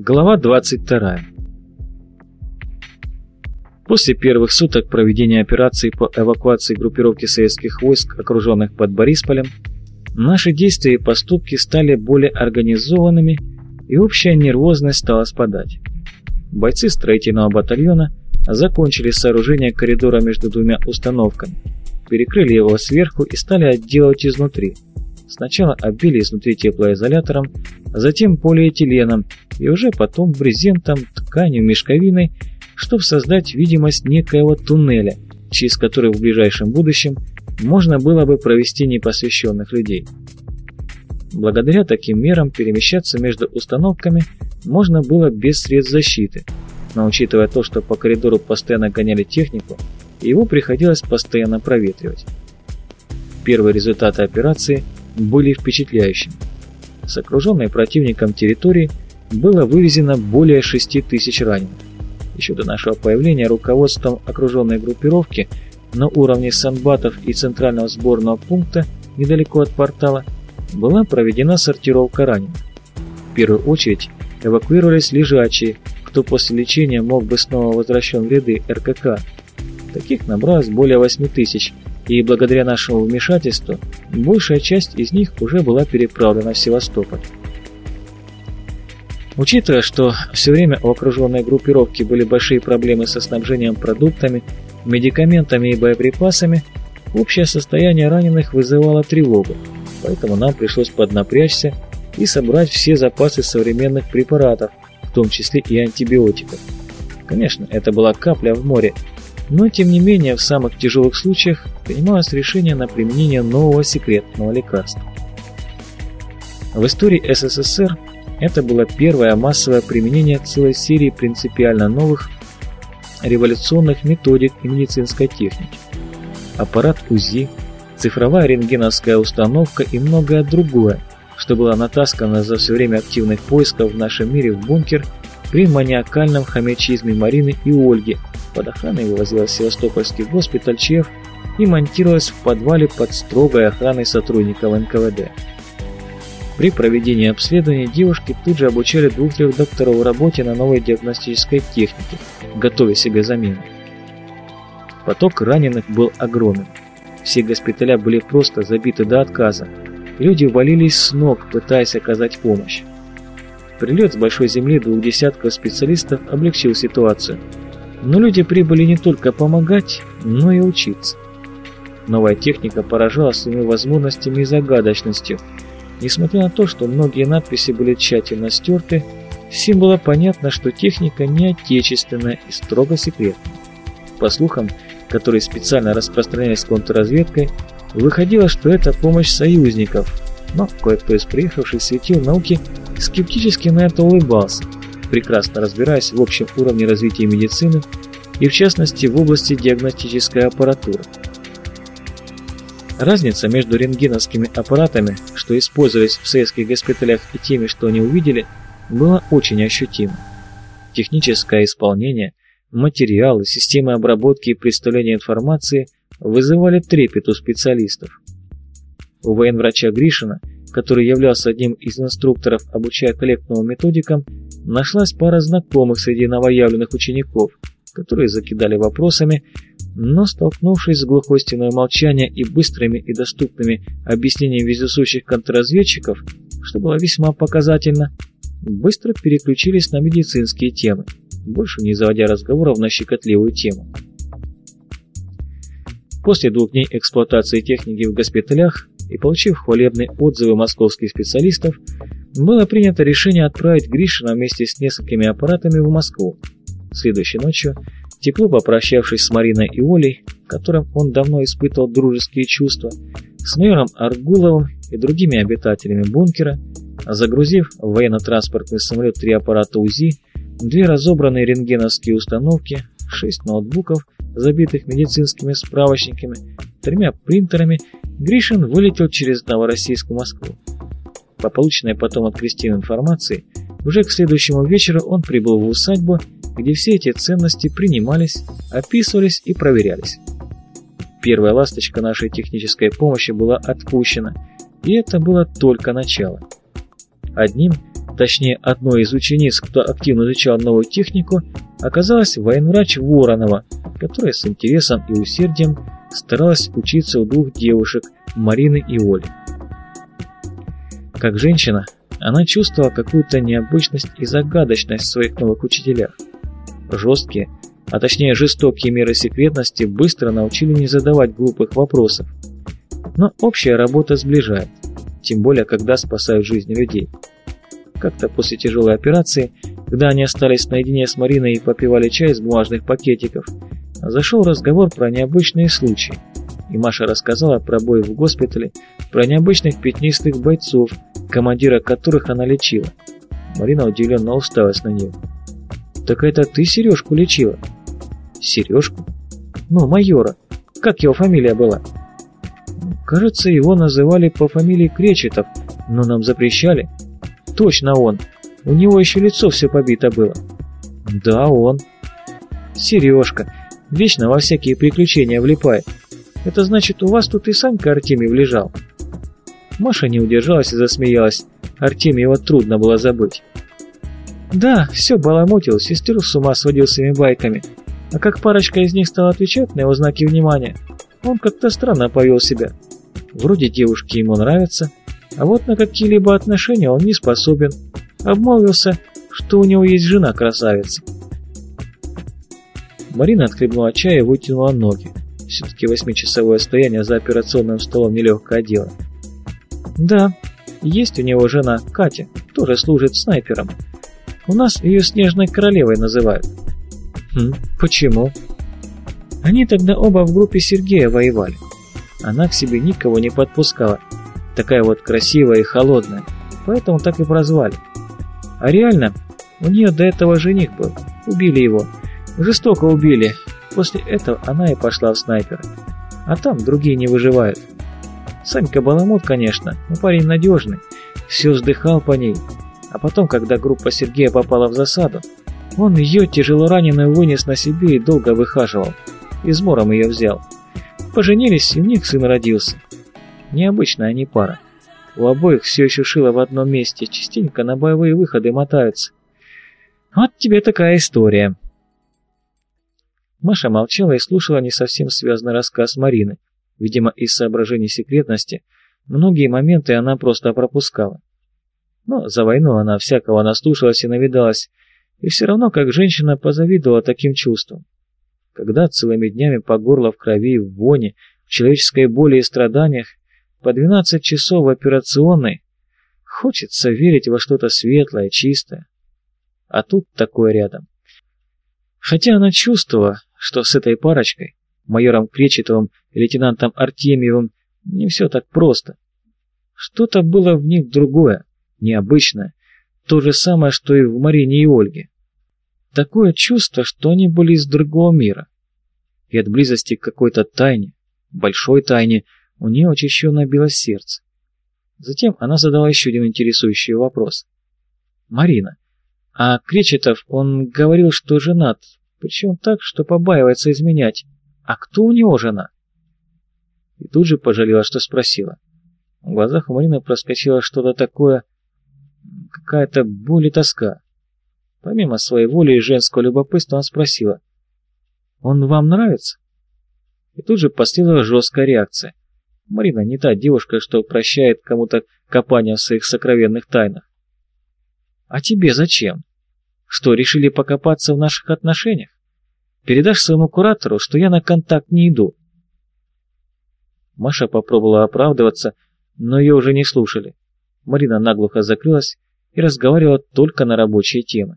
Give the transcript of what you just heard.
Глава 22. После первых суток проведения операции по эвакуации группировки советских войск, окруженных под Борисполем, наши действия и поступки стали более организованными, и общая нервозность стала спадать. Бойцы строительного батальона закончили сооружение коридора между двумя установками, перекрыли его сверху и стали отделывать изнутри. Сначала оббили изнутри теплоизолятором, затем полиэтиленом и уже потом брезентом, тканью, мешковиной, чтобы создать видимость некоего туннеля, через который в ближайшем будущем можно было бы провести непосвященных людей. Благодаря таким мерам перемещаться между установками можно было без средств защиты, но учитывая то, что по коридору постоянно гоняли технику, его приходилось постоянно проветривать. Первые результаты операции были впечатляющими. С окруженной противником территории было вывезено более 6 тысяч раненых. Еще до нашего появления руководством окруженной группировки на уровне санбатов и центрального сборного пункта недалеко от портала была проведена сортировка раненых. В первую очередь эвакуировались лежачие, кто после лечения мог бы снова возвращен в ряды РКК. Таких набралось более 8 тысяч, и благодаря нашему вмешательству большая часть из них уже была переправлена в Севастополь. Учитывая, что все время у окруженной группировки были большие проблемы со снабжением продуктами, медикаментами и боеприпасами, общее состояние раненых вызывало тревогу, поэтому нам пришлось поднапрячься и собрать все запасы современных препаратов, в том числе и антибиотиков. Конечно, это была капля в море, но тем не менее в самых тяжелых случаях принималось решение на применение нового секретного лекарства. В истории СССР это было первое массовое применение целой серии принципиально новых революционных методик и медицинской техники. Аппарат УЗИ, цифровая рентгеновская установка и многое другое, что было натаскано за все время активных поисков в нашем мире в бункер при маниакальном хомячизме Марины и Ольги, под охраной вывозилась Севастопольский госпиталь ЧФ и монтировалась в подвале под строгой охраной сотрудников НКВД. При проведении обследования девушки тут же обучали двух-трех докторов работе на новой диагностической технике, готовясь к замене. Поток раненых был огромен. Все госпиталя были просто забиты до отказа. Люди валились с ног, пытаясь оказать помощь. Прилет с большой земли двух десятков специалистов облегчил ситуацию. Но люди прибыли не только помогать, но и учиться. Новая техника поражала своими возможностями и загадочностью – Несмотря на то, что многие надписи были тщательно стерты, всем было понятно, что техника не отечественная и строго секретная. По слухам, которые специально распространялись контрразведкой, выходило, что это помощь союзников, но кое-кто из приехавших светил науки скептически на это улыбался, прекрасно разбираясь в общем уровне развития медицины и в частности в области диагностической аппаратуры. Разница между рентгеновскими аппаратами, что использовались в советских госпиталях, и теми, что они увидели, была очень ощутима. Техническое исполнение, материалы, системы обработки и представления информации вызывали трепет у специалистов. У военврача Гришина, который являлся одним из инструкторов, обучая коллег новым методикам, нашлась пара знакомых среди новоявленных учеников, которые закидали вопросами, но, столкнувшись с глухой стеной молчания и быстрыми и доступными объяснениями вездесущих контрразведчиков, что было весьма показательно, быстро переключились на медицинские темы, больше не заводя разговоров на щекотливую тему. После двух дней эксплуатации техники в госпиталях и получив хвалебные отзывы московских специалистов, было принято решение отправить Гришина вместе с несколькими аппаратами в Москву. Следующей ночью Тепло попрощавшись с Мариной и Олей, которым он давно испытывал дружеские чувства, с майором Аргуловым и другими обитателями бункера, загрузив в военно-транспортный самолет три аппарата УЗИ, две разобранные рентгеновские установки, шесть ноутбуков, забитых медицинскими справочниками, тремя принтерами, Гришин вылетел через Новороссийск в Москву. По полученной потом от Кристины информации, уже к следующему вечеру он прибыл в усадьбу где все эти ценности принимались, описывались и проверялись. Первая ласточка нашей технической помощи была отпущена, и это было только начало. Одним, точнее одной из учениц, кто активно изучал новую технику, оказалась военврач Воронова, которая с интересом и усердием старалась учиться у двух девушек, Марины и Оли. Как женщина, она чувствовала какую-то необычность и загадочность в своих новых учителях. Жесткие, а точнее жестокие меры секретности быстро научили не задавать глупых вопросов. Но общая работа сближает, тем более когда спасают жизни людей. Как-то после тяжелой операции, когда они остались наедине с Мариной и попивали чай из бумажных пакетиков, зашел разговор про необычные случаи. И Маша рассказала про бой в госпитале, про необычных пятнистых бойцов, командира которых она лечила. Марина удивленно уставилась на нее. «Так это ты Сережку лечила?» «Сережку?» «Ну, майора. Как его фамилия была?» «Кажется, его называли по фамилии Кречетов, но нам запрещали». «Точно он. У него еще лицо все побито было». «Да, он». «Сережка. Вечно во всякие приключения влипает. Это значит, у вас тут и Санька Артемьев лежал?» Маша не удержалась и засмеялась. Артемьева трудно было забыть. Да, все баламутил, сестру с ума сводил своими байками. А как парочка из них стала отвечать на его знаки внимания, он как-то странно повел себя. Вроде девушки ему нравятся, а вот на какие-либо отношения он не способен. Обмолвился, что у него есть жена-красавица. Марина отхлебнула чая и вытянула ноги. Все-таки восьмичасовое стояние за операционным столом нелегкое дело. Да, есть у него жена, Катя, тоже служит снайпером. У нас ее Снежной Королевой называют. Хм, почему? Они тогда оба в группе Сергея воевали. Она к себе никого не подпускала. Такая вот красивая и холодная. Поэтому так и прозвали. А реально, у нее до этого жених был. Убили его. Жестоко убили. После этого она и пошла в снайперы. А там другие не выживают. Санька баламут, конечно, но парень надежный. Все вздыхал по ней. А потом, когда группа Сергея попала в засаду, он ее тяжело раненую вынес на себе и долго выхаживал. Измором ее взял. Поженились, и у них сын родился. Необычная они пара. У обоих все еще шило в одном месте, частенько на боевые выходы мотаются. Вот тебе такая история. Маша молчала и слушала не совсем связанный рассказ Марины. Видимо, из соображений секретности многие моменты она просто пропускала. Но за войну она всякого наслушалась и навидалась, и все равно как женщина позавидовала таким чувствам. Когда целыми днями по горло в крови, в воне, в человеческой боли и страданиях, по 12 часов в операционной, хочется верить во что-то светлое, чистое. А тут такое рядом. Хотя она чувствовала, что с этой парочкой майором Кречетовым и лейтенантом Артемьевым не все так просто. Что-то было в них другое, необычное, то же самое, что и в Марине и Ольге. Такое чувство, что они были из другого мира. И от близости к какой-то тайне, большой тайне, у нее очищенно билось сердце. Затем она задала еще один интересующий вопрос. «Марина, а Кречетов, он говорил, что женат, причем так, что побаивается изменять. «А кто у него жена?» И тут же пожалела, что спросила. В глазах у Марины проскочило что-то такое, какая-то боль и тоска. Помимо своей воли и женского любопытства, она спросила, «Он вам нравится?» И тут же последовала жесткая реакция. Марина не та девушка, что прощает кому-то копание в своих сокровенных тайнах. «А тебе зачем? Что, решили покопаться в наших отношениях?» Передашь своему куратору, что я на контакт не иду». Маша попробовала оправдываться, но ее уже не слушали. Марина наглухо закрылась и разговаривала только на рабочие темы.